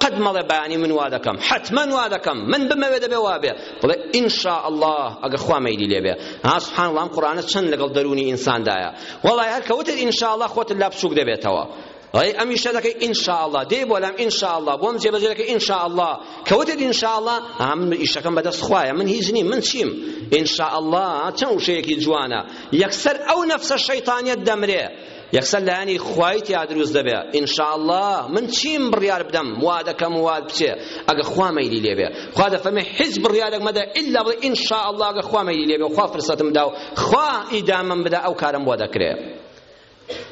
قەت مەڵێ بەیانی من وا دەکەم حتمما وا دەکەم من بمەوێ دەبێ وا بێ بڵێ ئینشا ئەڵڵا ئەگە خوا مەیلی لێ بێ ها سبحان اللە ئەم قورئانە چەند لەگەڵ دەروونی ئینساندایە وەڵای هەر کە وتت ئینشا ئەڵڵا خۆتت لا بچووک دەبێتەوە ئەڵێی ئەم ئیشە دەکەی ان شاء الله دێی بۆ لام ان شاء الله بۆم جێبەجێ دەکەی ان شاء الله کە وتت ان شاء الله ئا من ئیشەکەم بەدەست خوایە من هیچ نیم من چیم ان شاء الله چەند وشەیەکی جوانە یەکسەر ئەو نەفسە شەیطانیەت دەمرێ یەکسەر لایەنی خوای تیا دروست دەبێ ان شاء الله من چیم بڕیار بدەم وا دەکەم وا بچێ ئەگە خوا مەیلی لێ بێ خوا دەفەرمێ هیچ بڕیارێک مەدە الا بڵێ ان شاء الله ئەگە خوا مەیلی لێ بێ خوا فرسەتم دا و خوا ئیدامەم بدا ئەو کارم بۆ دەکرێ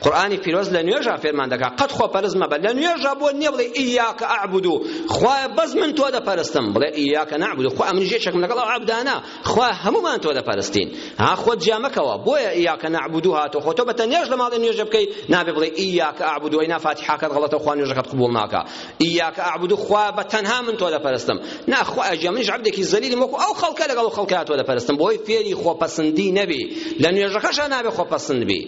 قورئانی پیرۆز لە نوێژا فێرمان دەکات قەت خۆپەرست مەبە لە نوێژا بۆ نییە بڵێ ئیاکە ئەعبودو خوایە بەس من تۆ دەپەرستم بڵێ ئیاکە نەعبودو خوا ئەمن ژێچەکم لەگەڵ ئەو عەبدانە خوا هەموومان تۆ دەپەرستین ها خۆت جیا مەکەوە بۆیە ئیاکە نەعبودو هاتۆ خۆ تۆ بەتەنیاش لە ماڵێ نوێژە بکەی نابێ بڵێ ئیاکە ئەعبودو ئەینا فاتیحاکەت غەڵەتە خوا نوێژەکەت قبوڵ ناکا ئیاک ئەعبودو خوا بە تەنها من تۆ دەپەرستم نا خوا ئەجێ منیش عەبدێکی زەلیلم وەکو ئەو خەڵکە لەگەڵ ئەو خەڵکە تۆ دەپەرستم بۆی فێری خۆپەسندی نەبی لە نوێژەکەشا نابێ خۆپەسند بی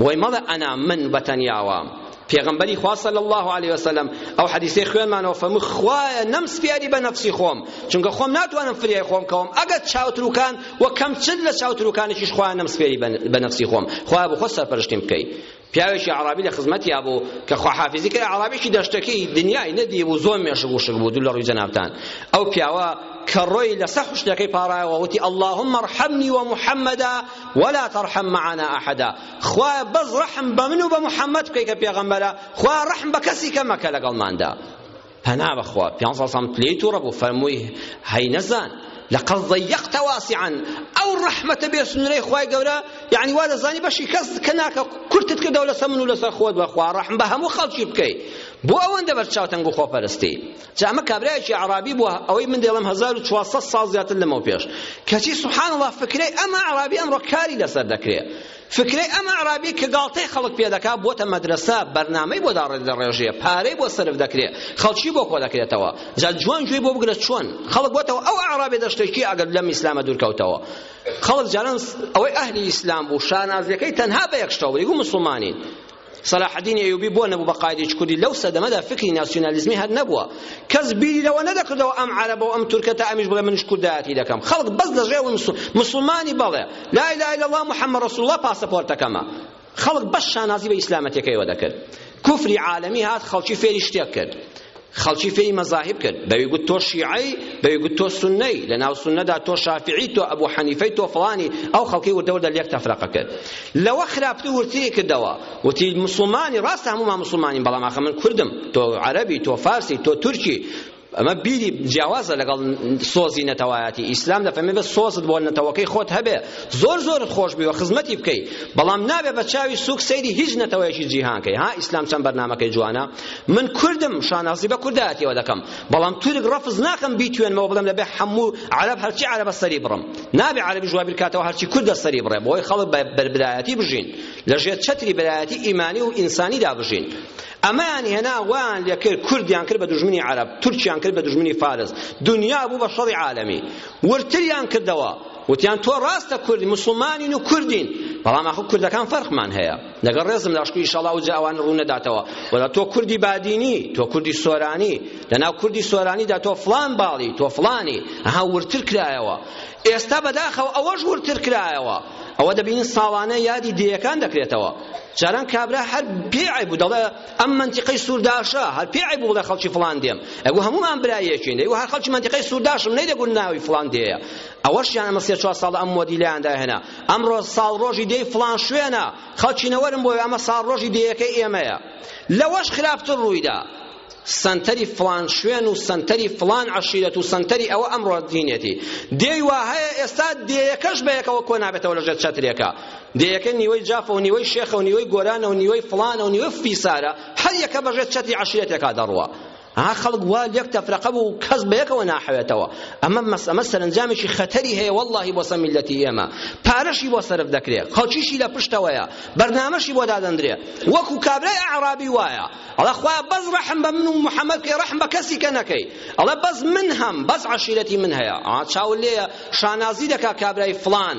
بۆی مەڵێ ئەنا من بە تەنیاوام پێغمبەری خوا صلی الله علیه وسلم ئەو حەدیثی خوێنمانەوە فەرموو خوایە نەم سپیاری بە نەفسی خۆم چونکە خۆم ناتوانم فریای خۆم کەوم ئەگەر چاوتروکان و کەمچل لە چاوتروکانێکیش خوایە نەم سپیاری بە نەفسی خۆم خوایە بۆ خۆ سەرپەرشتیم بکەی پیاوێکی ئەعرابی لە خزمەتیا بوو کە خواحافیزی کرد ئەعرابێکی دەشتەکەی دنیای نەدیبوو زۆر مێشک وشک بوو دوو لە ڕووی جەنابتان ئەو پیاوە کە ڕۆی لەسەر حوشتەکەی پاڕایەوە وتی اللهم ارحمني ومحمدا ولا ترحم معنا احدا خوایە بەس ڕەحم بە من و بە محەممەد بکەی کە پێغەمبەرە خوایە ڕەحم بە کەسی کە مەکە لەگەڵماندا پەنا بەخوا پێنج سەد ساڵ پلەی تووڕە بوو فەرمووی هەی نەزان لەقەد ضەیەقتە واسعا ئەو ڕەحمەتە بێ سنوورەی خوای گەورە یعنی وا دەزانی بەشی کەس کە ناکە کورتت کردەوە لەسەر من و لەسەر خۆت بەخوا ڕەحم بە هەموو خەڵکی بکەیت بۆ ئەوەندە بەرچاو تەنگ و خۆپەرستی جا ئەمە کابرایەکی عەرابی بووە ئەوەی من دەڵێم هەزار و چوار سەد ساڵ زیاتر لەمەو پێش کەچی سبحان الله فکرەی ئەمە عەرابی ئەمڕۆ کاری لەسەر دەکرێ فکرەی ئەم ئەعرابیە کە گاڵتەی خەڵک پێ دەکا بۆتە مەدرەسە بەرنامەی بۆ داڕێدەڕێژێ پارەی بۆ سەرف دەکرێ خەڵکی بۆ کۆدەکرێتەوە جا جوان گوێی بۆ بگرە چۆن خەڵک گوتەوە ئەو ئەعرابێ دەشتەکی ئەگەر لەم ئیسلامە دوور کەوتەوە خەڵک جاران ئەوەی ئەهلی ئیسلام بوو شانازیەکەی تەنها بە یەک شتەوە بریگو مسوڵمانین سەلاحەدینی ئەیوبی بۆ نەبوو بە قایدێکی کوردی لەو سەردەمەدا فکری ناسیونالیزمی هەر نەبووە کەس بیری لەوە نەدەکردەوە ئەم عەرەبە و ئەم تورکە تا ئەمیش بڵێ منیش کوردایەتی دەکەم خەڵک بەس دەژێ و مسوڵمانی بەڵێ لا اله الا الله محمد رسول الله پاسەپۆرتەکەمە خەڵک بەس شانازی بە ئیسلامەتەکەیەوە دەکرد کوفری عالەمی هات خەڵکی فێری شتێک کرد خەڵکی فێی مەزاهیب کرد بەوی گوت تۆ شیعەی بەوی گوت تۆ سوننەی لە ناو سوننەدا تۆ شافعی تۆ ئەبو حەنیفەی تۆ فڵانی ئەو خەڵکی وردە وردە لێک تەفرەقە کرد لەوە خراپتر وردتری کردەوە وتی مسلمانی ڕاستە هەموومان مسلمانین بەڵام ئاخە من کوردم تۆ عەرەبی تۆ فارسی تۆ تورکی ئەمە بیری جیاوازە لەگەڵ سۆزی نەتەوایەتی ئیسلام دەفەرمێ بە سۆزت بۆ نەتەوەکەی خۆت هەبێ زۆر زۆر خۆش بووە خزمەتی بکەی بەڵام نابێ بە چاوی سوک سەیری هیچ نەتەوەیەکی جیهان کەی ها ئیسلام چەند بەرنامەکەی جوانە من کوردم شانازی بە کوردایەتیەوە دەکەم بەڵام تورک ڕەفز ناکەم بیتوێنمەوە بڵێم لەبێ حەموو عەرەب هەرچی عەرەبە سەری بڕم نابێ عەرەبیش وای بیرکاتەوە هەرچی کوردە سەری بڕێ بۆی خەڵک بەر برایەتی بژین لەژێر چەتری برایەتی ئیمانی و ئینسانیدا بژین ئەمەیان هێنا وایان لێکرد کوردیان کرد بە دوژمنی عەرەب تورکیان کرد بە دوژمنی فارس دنیا بوو بە شەڕی عالەمی ورتریان کردەوە وتیان تۆ ڕاستە کورد مسلمانین و کوردین بەڵام ئاخۆ کوردەکان فەرقمان هەیە لەگەڵ ڕێزم لاشکو ئیشاڵا و جا ئەوان ڕوو نەداتەوە وەلا تۆ کوردی بادینی تۆ کوردی سۆرانی لەناو کوردی سۆرانیدا تۆ فلان باڵی تۆ فلانی ئەها ورتر کرایەوە ئێستا بەداخەوە ئەوەش ورتر کرایەوە ئەوە دەبینین ساڵانە یادی دێیەکان دەکرێتەوە جاران کابرا هەر پێ عیب و دەڵێ ئەم منتیقەی سوورداشە هەر پێ عیب بڵێ خەڵکی فڵان دێم ئەگو هەمومان برایەکین ئەگو هەر خەڵکی منتیقەی سوورداشم نەیدەگوت ناوی فڵان دێیە ئەوەشیان ئەمە سێ چوار ساڵە ئەم مۆدیلیان داهێنا ئەمڕۆ ساڵڕۆژی دێی فڵان شوێنە خەڵکی نەوەرن بۆی ئەمە ساڵڕۆژی دێیەکەی ئێمەیە لەوەش خراپتر ڕوویدا سەنتەری فلان شوێن و سەنتەری فلان عشیرەت و سەنتەری ئەوە ئەمڕۆ دینێتی دێی وا هەیە ئێستا دێیەکەش بە یەکەوە کۆ نابێتەوە لەژێر چەترێکە دێیەکە نیوەی جافە و نیوەی شێخە و نیوەی گۆرانە و نیوەی فلانە و نیوەی فیسارە هەر یەکە بەژێر چەتری عشیرەتێکا دەڕوە ها خەڵک وا یەک تەفرەقە بوو کەس بەیەکەوە ناحەوێتەوە ئەمە مەس ئەمە سەرەنجامێکی خەتەری هەیە واللهی بۆ سە میلەتی ئێمە پارەشی بۆ سەرف دەکرێ خەڵکیشی لە پشتەوەیە بەرنامەشی بۆ دادەندرێ وەکو کابرای ئەعرابی وایە ئەڵە خوا بەس ڕەحم بە من و محەممەد کەی ڕەحم بە کەسی کە نەکەی ئەڵە بەس من هەم بەس عەشیرەتی من هەیە چاو لێیە شانازی دەکا کابرای فلان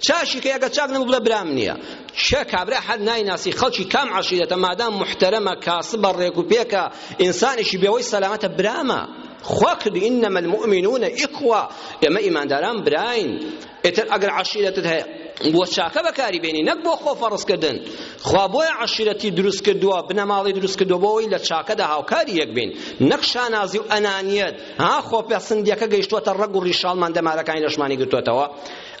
چاشی کەی ئەگەر چاک نەبوو بڵێ برام نییە چە کابرا هەر نایناسی خەڵکی کام عەشیرەتە مادام محتەرەمە کاسبە ڕێک و پێکە ئینسانێکی بێوەی سەلامەتە برامە خوا کردی ئینەمە المؤمنون ئیخوا ئێمە ئیمانداران براین ئێتر ئەگەر عەشیرەتت هەیە بۆ چاکە بەکاری بێنی نەک بۆ خۆ فەڕزکردن خوا بۆیە عەشیرەتی دروست کردووە بنەماڵی دروست کردووە بۆ ئەوەی لە چاکەدا هاوکاری یەک بین نەک شانازی و ئەنانیەت ها خۆ پەسندیەکە گەیشتووەتە ڕەگ و ڕیشاڵمان دەمارەکانی لەشمانی گرتووەتەوە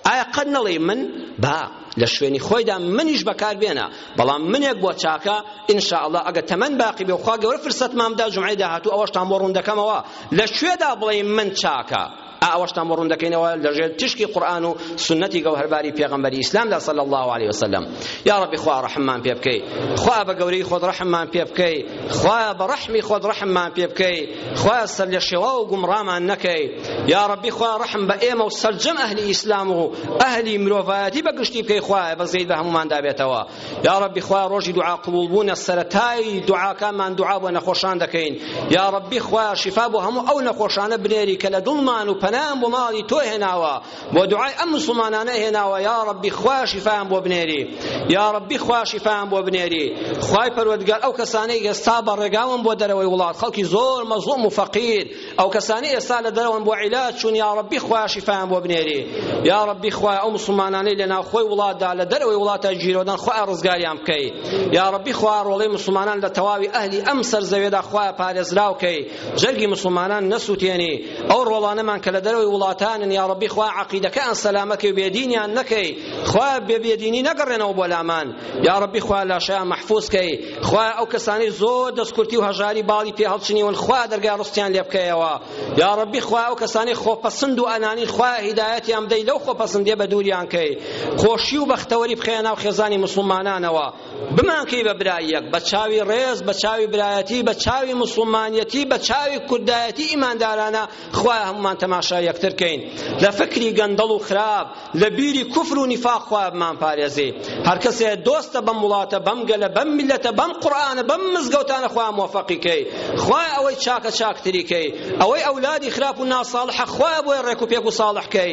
ئایا قەت نەڵێی من؟ با لە شوێنی خۆیدا منیش بەکار بێنە بەڵام منێک بۆ چاکە ان شاء الله ئەگەر تەمەن باقی بێ و خوا گەورە فرسەتمان بدا جومعەی داهاتوو ئەوەشتان بۆ ڕوون دەکەمەوە لە کوێدا بڵێین من چاکە ئەوەشتان بۆ ڕوون دەکەینەوە لەژێر تشکی قورئان و سنەتی گەوهەرباری پێغەمبەری ئیسلامدا صلی الله علیه وسلم یا ربی خوا ڕەحممان پێ بکەی خوا بە گەورەی خۆت ڕەحممان پێ بکەی خوا بە ڕەحمی خۆت ڕەحممان پێ بکەی خوایە سەر لە شێواو و گومڕامان نەکەی یا ڕەبی خوا ڕەحم بە ئێمە و سەرجەم ئەهلی ئیسلام و ئەهلی مرۆڤایەتی بە گشتی بکەی خوایە بە زەید بە هەمومان دابێتەوە یا ڕەبی خوا ڕۆژی دوعا قبول بوونە سەرەتایی دوعاکانمان دوعا بۆ نەخۆشان دەکەین یا ڕەبی خوا شیفا بۆ هەموو ئەو نەخۆشانە بنێری کە لە دڵمان و پەنایان بۆ ماڵی تۆ هێناوە بۆ دوعای ئەم مسلمانانە هێناوە یا ربی خوای شفایان بۆ بنێری یا ربی خوای شفایان بۆ بنێری خوای پەروەردگار ئەو کەسانەی ئێستا بە ڕێگاون بۆ دەرەوەی وڵات خەڵکی زۆر مەزڵوم و فەقیر ئەو کەسانی ئێستا لە دەرەوەن بۆ عیلاج چون یا ربی خوای شفایان بۆ بنێری یا ربی خوای ئەو مسلمانانەی لە ناوخۆی وڵاتدا لە دەرەوەی وڵاتە گیرۆدان خوای ڕزگاریان بکەی یا ربی خوای ڕۆڵەی مسلمانان لە تەواوی ئەهلی ئەم سەرزەوێدا خوای پارێزراو کەی جەرگی موسڵمانان نەسوتێنی ئەو ڕۆڵانەمان کە لە دەرەوەی وڵاتانن یا ڕەبی خوا عەقیدەکەیان سەلامەکەی و بێدینیان نەکەی خوا بێ بێدینی نەگەڕێنەوە بۆ لامان یا ڕەبی خوا لاشەیان مەحفوظ کەی خوا ئەو کەسانەی زۆر دەستکورتی و هەژاری باڵی پێ هەڵچنیون خوا دەرگای ڕستیان لێ بکەیەوە یا ڕەبی خوا ئەو کەسانەی خۆپەسند و ئەنانی خوا هیدایەتیان بدەی لەو خۆپەسندێ بە دووریان کەی خۆشی و بەختەوەری بخەیە ناو خێزانی موسڵمانانەوە بمانکەی بە برای یەک بە چاوی ڕێز بە چاوی برایەتی بە چاوی موسڵمانیەتی بە چاوی کوردایەتی ئیماندارانە خوایە هەمومان تەماشا یەکتر کەین لە فکری گەندەڵ و خراپ لە بیری کوفر و نیفاق خوایە بمان پارێزی هەر کەسێ دۆستە بەم وڵاتە بەم گەلە بەم میلەتە بەم قورئانە بەم مزگەوتانە خوا موفقی کەی خوای ئەوەی چاکە چاکتری کەی ئەوەی ئەولادی خراپ و ناساڵحە خوای بۆی ڕێک و پێک و ساڵح کەی